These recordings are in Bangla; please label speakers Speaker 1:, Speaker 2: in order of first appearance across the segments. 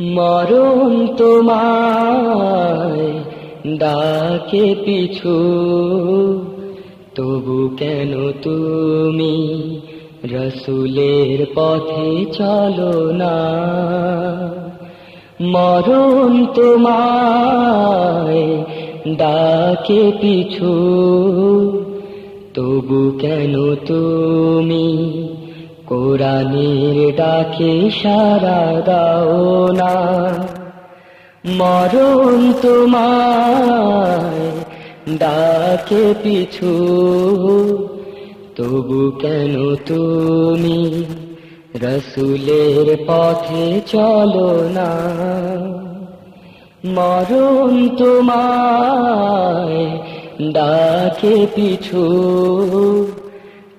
Speaker 1: মরণ তোমায় ডাকে পিছু। তবু কেন তুমি রসুলের পথে চলো না? মরণ তোমায় ডাকে পিছু। তবু কেন তুমি কোরআনের ডাকে সারা দাও না। মরণ তোমায় ডাকে পিছু, তবু কেন তুমি রসুলের পথে চলো না? মরণ তোমায় ডাকে পিছু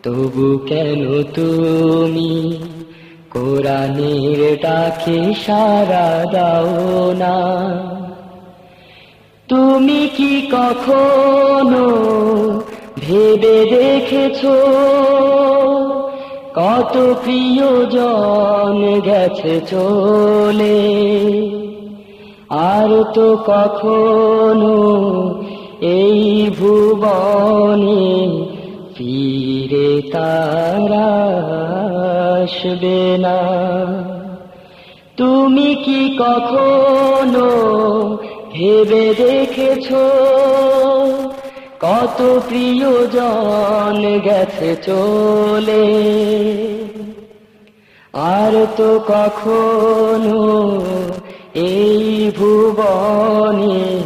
Speaker 1: তবু কেন তুমি? কোরআনের ডাকে সারা দাও না। তুমি কি কখনো ভেবে দেখেছ? কত প্রিয়জন গেছে চলে। আর তো কখনো এই ভুবনে ফিরে তারা না। তুমি কি কখনো ভেবে দেখেছ? কত প্রিয়জন গেছে চলে। আর তো কখনো এই ভুবনে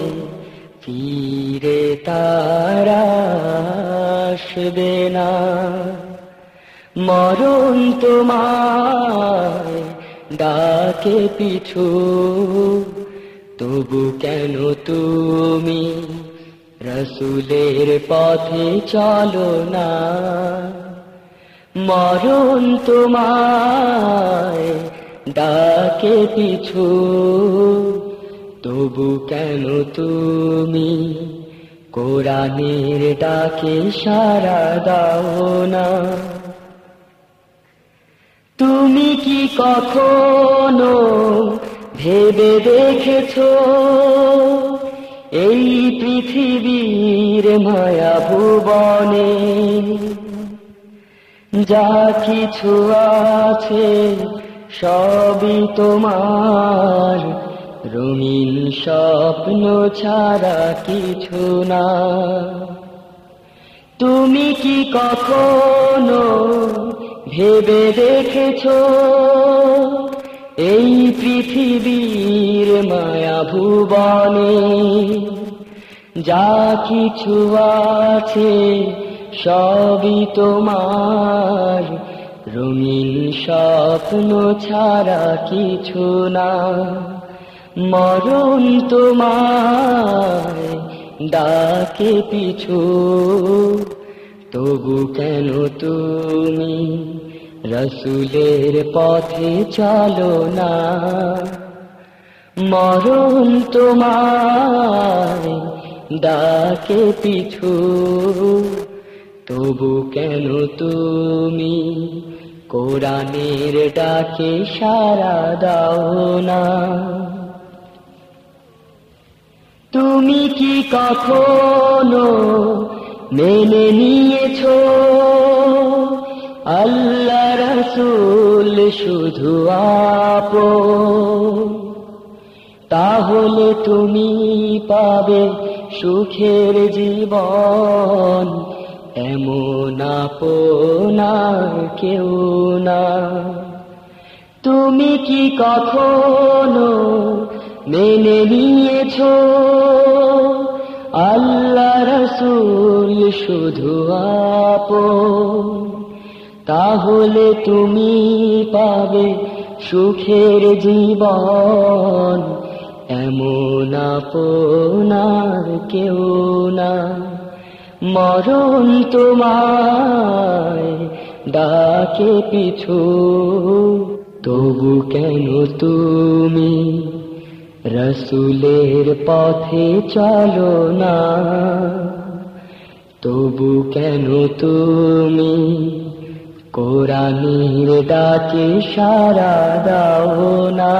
Speaker 1: ফিরে তারা আসবে না। মরণ তোমায় ডাকে পিছু। তবু কেন তুমি রসুলের পথে চলো না? মরণ তোমায় ডাকে পিছু। তবু কেন তুমি কোরআনের ডাকে সারা দাও না। তুমি কি কখনো ভেবে দেখেছ এই পৃথিবীর মায়া ভুবনে? যা কিছু আছে সবই তোমার রঙিন স্বপ্ন ছাড়া কিছু না। তুমি কি কখনো ভেবে দেখেছ এই পৃথিবীর মায়া ভুবনে? যা কিছু আছে সবই তোমার। রঙিন স্বপ্ন ছাড়া কিছু না। মরণ তোমায় ডাকে পিছু। তবু কেন তুমি রসুলের পথে চলো না? মরণ তোমায় ডাকে পিছু। তবু কেন তুমি কোরআনের ডাকে সারা দাও না? তুমি কি কখনো মেনে নিয়েছ? আল্লাহ রসুল শুধু আপ তাহলে তুমি পাবে সুখের জীবন। এমন আপনার কেউ না। তুমি কি কখনো মেনে নিয়েছ? রসুল, শুধু আপ তাহলে তুমি পাবে সুখের জীবন। এমন আপনার কেউ না মরণ তোমায় ডাকে পিছু। তবু কেন তুমি রসুলের পথে চলো না? তবু কেন তুমি কোরআনের ডাকে সারা দাও না?